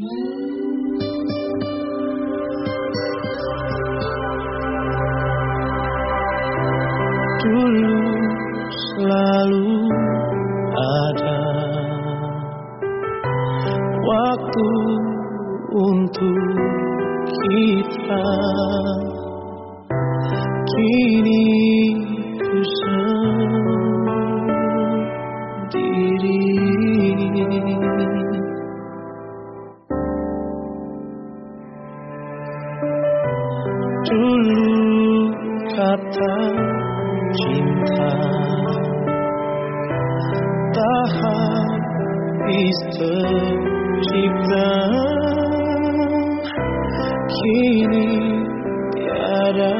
Dulu selalu ada waktu untuk kita. Kini kata cinta. Tak habis tercipta Kini tiada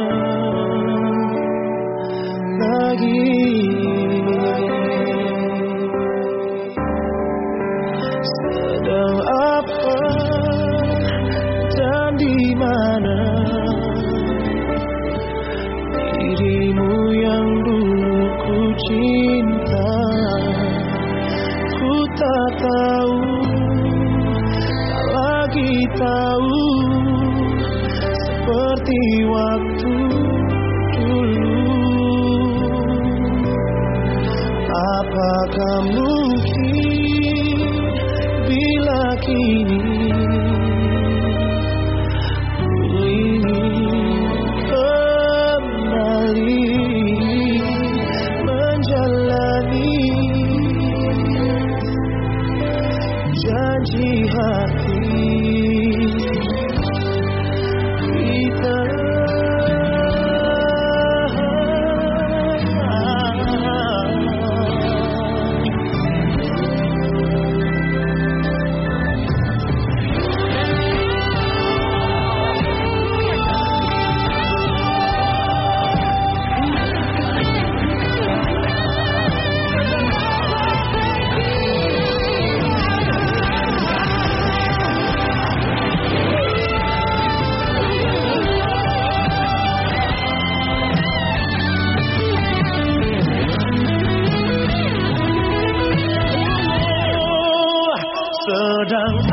lagi. Sedang dirimu yang dulu ku cinta Ku tak tahu, tak lagi tahu Seperti waktu dulu. Apakah mungkin bila kini 几何 Sedang